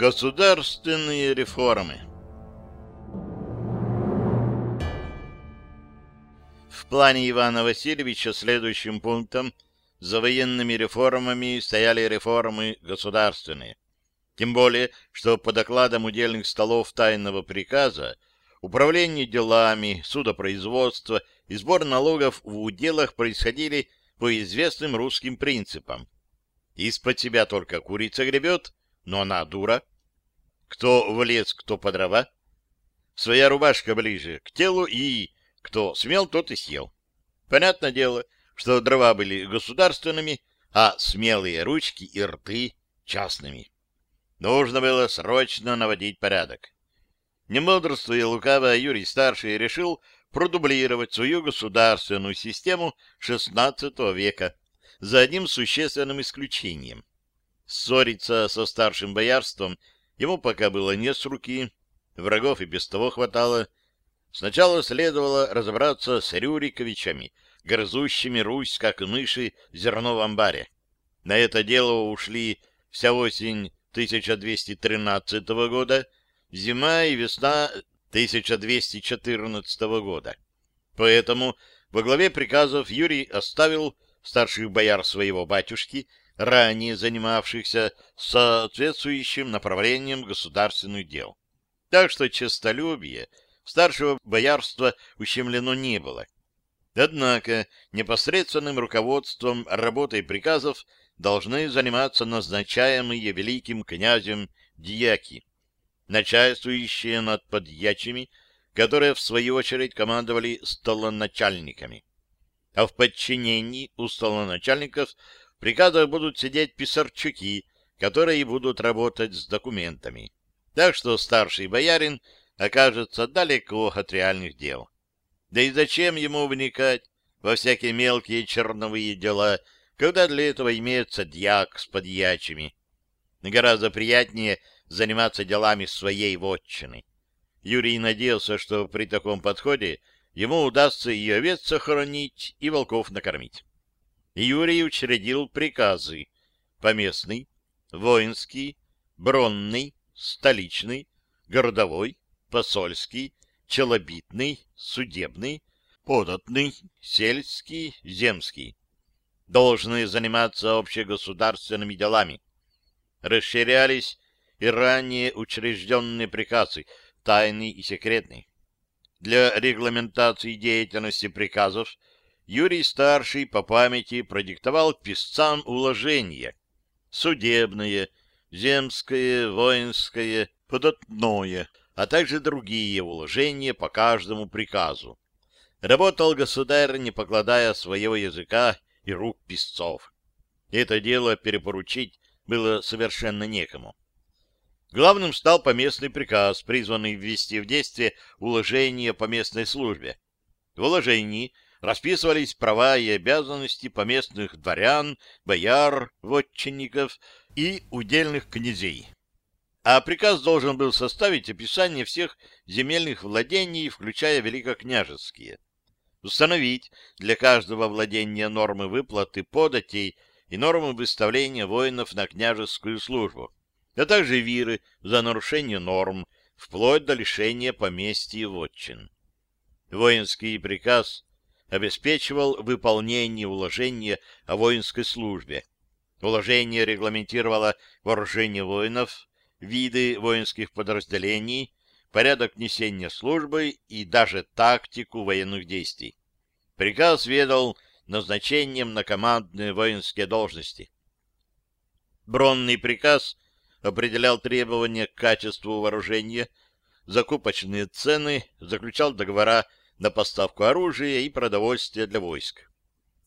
Государственные реформы В плане Ивана Васильевича следующим пунктом за военными реформами стояли реформы государственные. Тем более, что по докладам удельных столов тайного приказа управление делами, судопроизводство и сбор налогов в уделах происходили по известным русским принципам. Из-под себя только курица гребет, но она дура. Кто в лес, кто по дрова. Своя рубашка ближе к телу и кто смел, тот и съел. Понятное дело, что дрова были государственными, а смелые ручки и рты — частными. Нужно было срочно наводить порядок. Не мудрствуя лукаво, Юрий Старший решил продублировать свою государственную систему XVI века за одним существенным исключением. Ссориться со старшим боярством ему пока было не с руки, врагов и без того хватало. Сначала следовало разобраться с Рюриковичами, грызущими Русь, как мыши, зерно в амбаре. На это дело ушли вся осень 1213 года, зима и весна 1214 года. Поэтому во главе приказов Юрий оставил старших бояр своего батюшки, ранее занимавшихся соответствующим направлением государственных дел. Так что честолюбие старшего боярства ущемлено не было. Однако непосредственным руководством работой приказов должны заниматься назначаемые великим князем дьяки, начальствующие над подьячими, которые, в свою очередь, командовали столоначальниками. А в подчинении у столоначальников в приказах будут сидеть писарчуки, которые будут работать с документами. Так что старший боярин окажется далеко от реальных дел. Да и зачем ему вникать во всякие мелкие черновые дела, когда для этого имеется дьяк с подьячими. Гораздо приятнее заниматься делами своей вотчины. Юрий надеялся, что при таком подходе ему удастся и овец сохранить, и волков накормить. Юрий учредил приказы поместный, воинский, бронный, столичный, городовой, посольский, челобитный, судебный, податный, сельский, земский должны заниматься общегосударственными делами. Расширялись и ранее учрежденные приказы, тайный и секретный. Для регламентации деятельности приказов Юрий Старший по памяти продиктовал писцам уложения судебное, земское, воинское, податное, а также другие уложения по каждому приказу. Работал государь, не покладая своего языка и рук писцов. Это дело перепоручить было совершенно некому. Главным стал поместный приказ, призванный ввести в действие уложение по местной службе. В уложении расписывались права и обязанности поместных дворян, бояр, вотчинников и удельных князей. А приказ должен был составить описание всех земельных владений, включая великокняжеские установить для каждого владения нормы выплаты податей и нормы выставления воинов на княжескую службу, а также виры за нарушение норм, вплоть до лишения поместья и вотчин. Воинский приказ обеспечивал выполнение уложения о воинской службе. Уложение регламентировало вооружение воинов, виды воинских подразделений, порядок несения службы и даже тактику военных действий. Приказ ведал назначением на командные воинские должности. Бронный приказ определял требования к качеству вооружения, закупочные цены, заключал договора на поставку оружия и продовольствия для войск.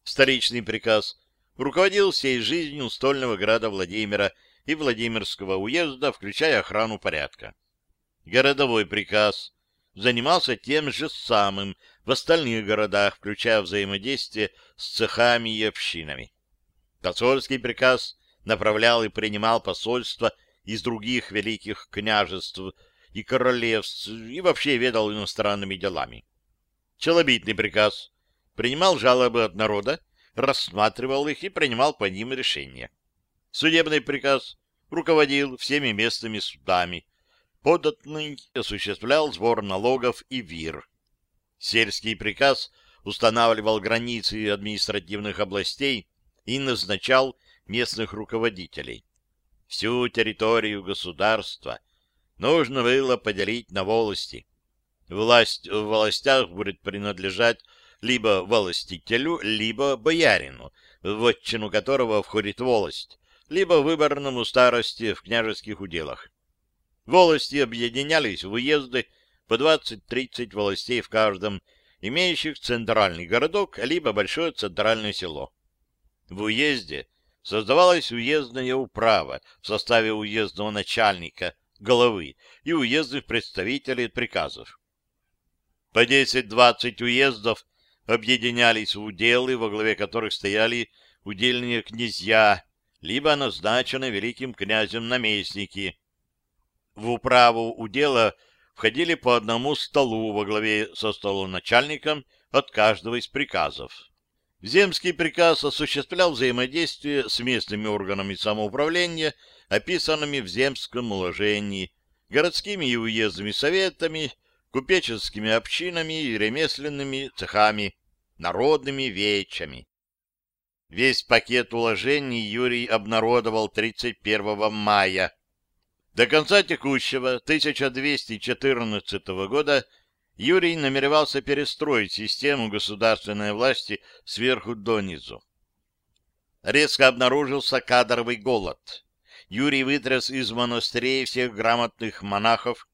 Столичный приказ руководил всей жизнью стольного града Владимира и Владимирского уезда, включая охрану порядка городовой приказ занимался тем же самым в остальных городах, включая взаимодействие с цехами и общинами. Посольский приказ направлял и принимал посольства из других великих княжеств и королевств и вообще ведал иностранными делами. Челобитный приказ принимал жалобы от народа, рассматривал их и принимал по ним решения. Судебный приказ руководил всеми местными судами. Податный осуществлял сбор налогов и вир. Сельский приказ устанавливал границы административных областей и назначал местных руководителей. Всю территорию государства нужно было поделить на волости. Власть в властях будет принадлежать либо властителю, либо боярину, в отчину которого входит волость, либо выборному старости в княжеских уделах. Волости объединялись в уезды по 20-30 властей в каждом, имеющих центральный городок, либо большое центральное село. В уезде создавалась уездная управа в составе уездного начальника, головы и уездных представителей приказов. По 10-20 уездов объединялись в уделы, во главе которых стояли удельные князья, либо назначенные великим князем наместники. В управу удела входили по одному столу во главе со столоначальником от каждого из приказов. Земский приказ осуществлял взаимодействие с местными органами самоуправления, описанными в земском уложении, городскими и уездными советами, купеческими общинами и ремесленными цехами, народными вечами. Весь пакет уложений Юрий обнародовал 31 мая. До конца текущего 1214 года Юрий намеревался перестроить систему государственной власти сверху донизу. Резко обнаружился кадровый голод. Юрий вытряс из монастырей всех грамотных монахов,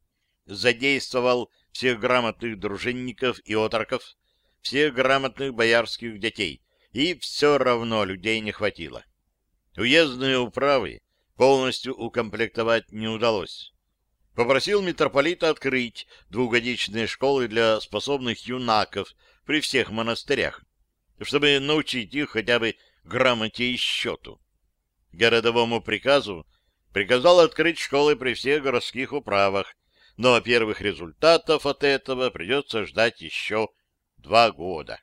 задействовал всех грамотных дружинников и отроков, всех грамотных боярских детей, и все равно людей не хватило. Уездные управы полностью укомплектовать не удалось. Попросил митрополита открыть двухгодичные школы для способных юнаков при всех монастырях, чтобы научить их хотя бы грамоте и счету. Городовому приказу приказал открыть школы при всех городских управах, но первых результатов от этого придется ждать еще два года.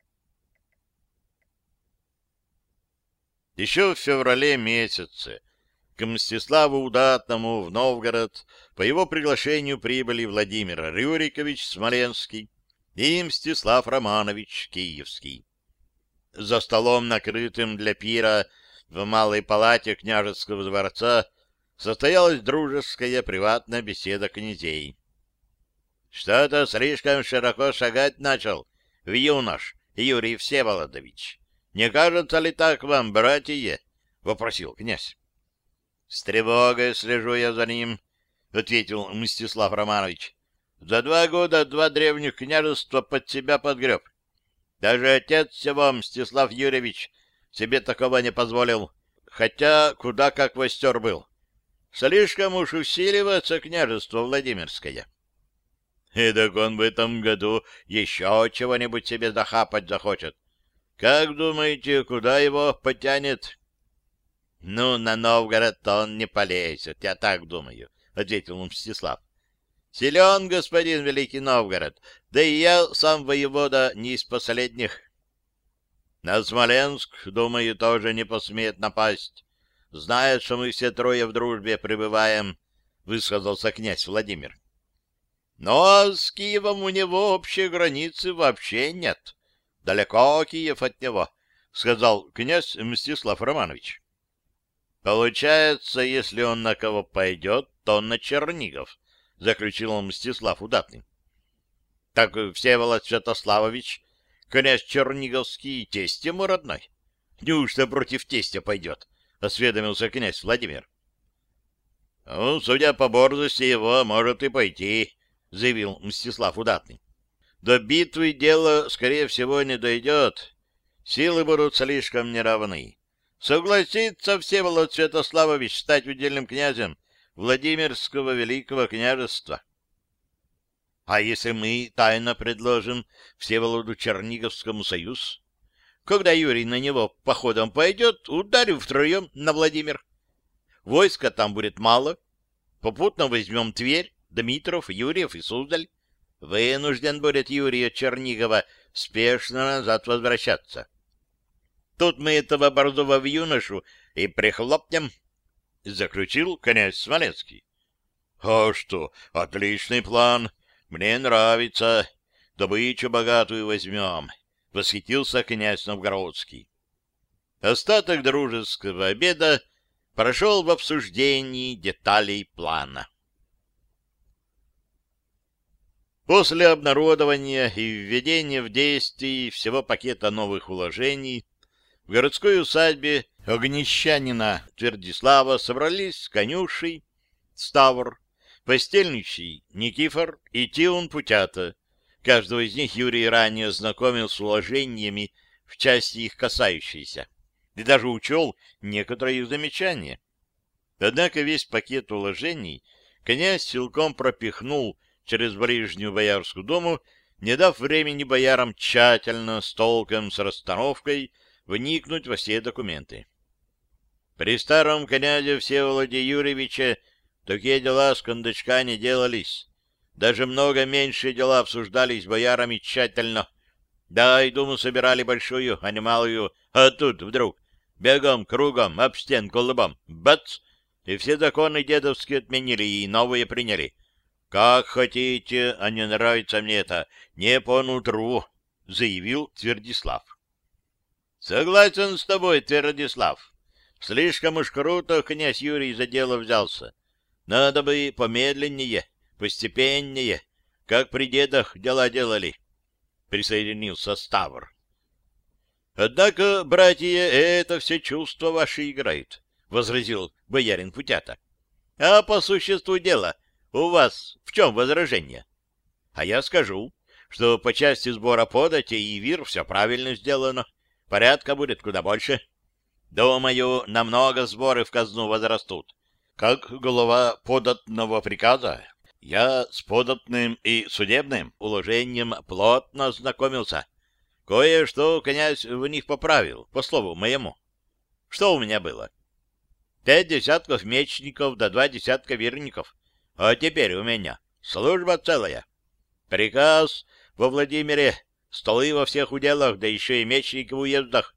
Еще в феврале месяце к Мстиславу Удатному в Новгород по его приглашению прибыли Владимир Рюрикович Смоленский и Мстислав Романович Киевский. За столом, накрытым для пира в малой палате княжеского дворца, состоялась дружеская приватная беседа князей. Что-то слишком широко шагать начал, в юнош Юрий Всеволодович. Не кажется ли так вам, братья? — вопросил князь. — С тревогой слежу я за ним, — ответил Мстислав Романович. — За два года два древних княжества под себя подгреб. Даже отец всего, Мстислав Юрьевич, себе такого не позволил, хотя куда как востер был. Слишком уж усиливается княжество Владимирское. — Эдак он в этом году еще чего-нибудь себе захапать захочет. Как думаете, куда его потянет? — Ну, на Новгород-то он не полезет, я так думаю, — ответил Мстислав. — Силен, господин Великий Новгород, да и я сам воевода не из последних. — На Смоленск, думаю, тоже не посмеет напасть. Знает, что мы все трое в дружбе пребываем, — высказался князь Владимир. — но с Киевом у него общей границы вообще нет. Далеко Киев от него, — сказал князь Мстислав Романович. Получается, если он на кого пойдет, то на Чернигов, — заключил Мстислав Удатный. Так Всеволод Святославович, князь Черниговский, тесть ему родной. Неужто против тестя пойдет? — осведомился князь Владимир. — Ну, судя по борзости его, может и пойти, — заявил Мстислав Удатный. «До битвы дело, скорее всего, не дойдет. Силы будут слишком неравны. Согласится Всеволод Святославович стать удельным князем Владимирского Великого княжества. А если мы тайно предложим Всеволоду Черниговскому союз? Когда Юрий на него походом пойдет, ударим втроем на Владимир. Войска там будет мало. Попутно возьмем Тверь, Дмитров, Юрьев и Суздаль, вынужден будет Юрий от Чернигова спешно назад возвращаться. Тут мы этого борзого в юношу и прихлопнем, — заключил князь Смоленский. — А что, отличный план. Мне нравится. Добычу богатую возьмем, — восхитился князь Новгородский. Остаток дружеского обеда прошел в обсуждении деталей плана. После обнародования и введения в действие всего пакета новых уложений в городской усадьбе огнещанина Твердислава собрались конюший, Ставр, постельничий Никифор и Тиун Путята. Каждого из них Юрий ранее знакомил с уложениями в части их касающейся и даже учел некоторые их замечания. Однако весь пакет уложений князь силком пропихнул через ближнюю Боярскую дому, не дав времени боярам тщательно, с толком, с расстановкой вникнуть во все документы. При старом князе Всеволоде Юрьевиче такие дела с кондачка не делались. Даже много меньшие дела обсуждались боярами тщательно. Да, и думу собирали большую, а не малую, а тут вдруг бегом, кругом, об стенку лбом, бац, и все законы дедовские отменили и новые приняли. Как хотите, а не нравится мне это, не по нутру, заявил Твердислав. Согласен с тобой, Твердислав. Слишком уж круто князь Юрий за дело взялся. Надо бы помедленнее, постепеннее, как при дедах дела делали. Присоединился Ставр. Однако, братья, это все чувства ваши играют, — возразил боярин Путята. А по существу дела у вас в чем возражение? А я скажу, что по части сбора подати и вир все правильно сделано. Порядка будет куда больше. Думаю, намного сборы в казну возрастут. Как голова податного приказа, я с податным и судебным уложением плотно ознакомился. Кое-что князь в них поправил, по слову моему. Что у меня было? Пять десятков мечников да два десятка верников. А теперь у меня служба целая. Приказ во Владимире столы во всех уделах, да еще и мечники в уездах.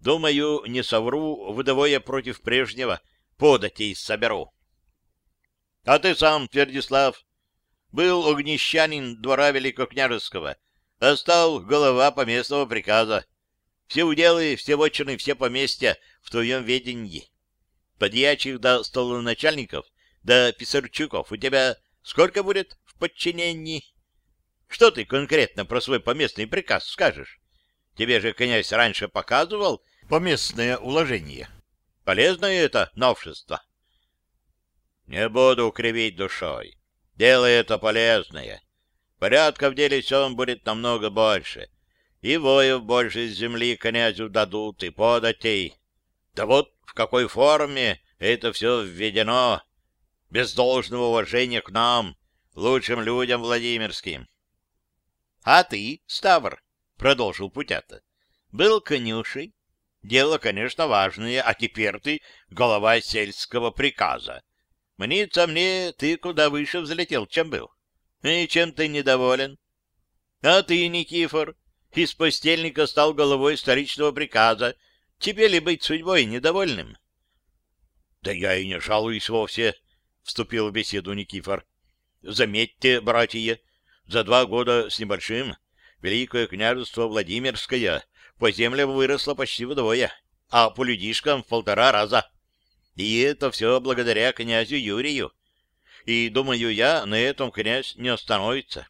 Думаю, не совру, вдвое против прежнего податей соберу. А ты сам, Твердислав, был огнещанин двора Великокняжеского, а стал голова поместного приказа. Все уделы, все вотчины, все поместья в твоем ведении. Подьячих до столоначальников, до писарчуков у тебя сколько будет в подчинении? Что ты конкретно про свой поместный приказ скажешь? Тебе же князь раньше показывал поместное уложение. Полезное это новшество. Не буду кривить душой. Дело это полезное. Порядка в деле всем будет намного больше. И воев больше из земли князю дадут, и податей. Да вот в какой форме это все введено. Без должного уважения к нам, лучшим людям Владимирским. — А ты, Ставр, — продолжил Путята, — был конюшей. Дело, конечно, важное, а теперь ты голова сельского приказа. Мнится мне, ты куда выше взлетел, чем был. И чем ты недоволен? А ты, Никифор, из постельника стал головой столичного приказа. Тебе ли быть судьбой недовольным? — Да я и не жалуюсь вовсе, — вступил в беседу Никифор. — Заметьте, братья, за два года с небольшим Великое княжество Владимирское по землям выросло почти вдвое, а по людишкам в полтора раза. И это все благодаря князю Юрию. И, думаю я, на этом князь не остановится.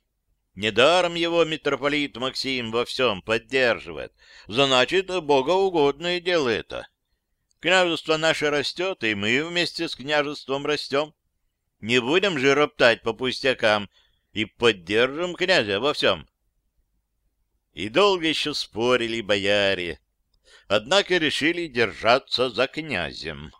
Недаром его митрополит Максим во всем поддерживает. Значит, богоугодное дело это. Княжество наше растет, и мы вместе с княжеством растем. Не будем же роптать по пустякам, и поддержим князя во всем. И долго еще спорили бояре, однако решили держаться за князем.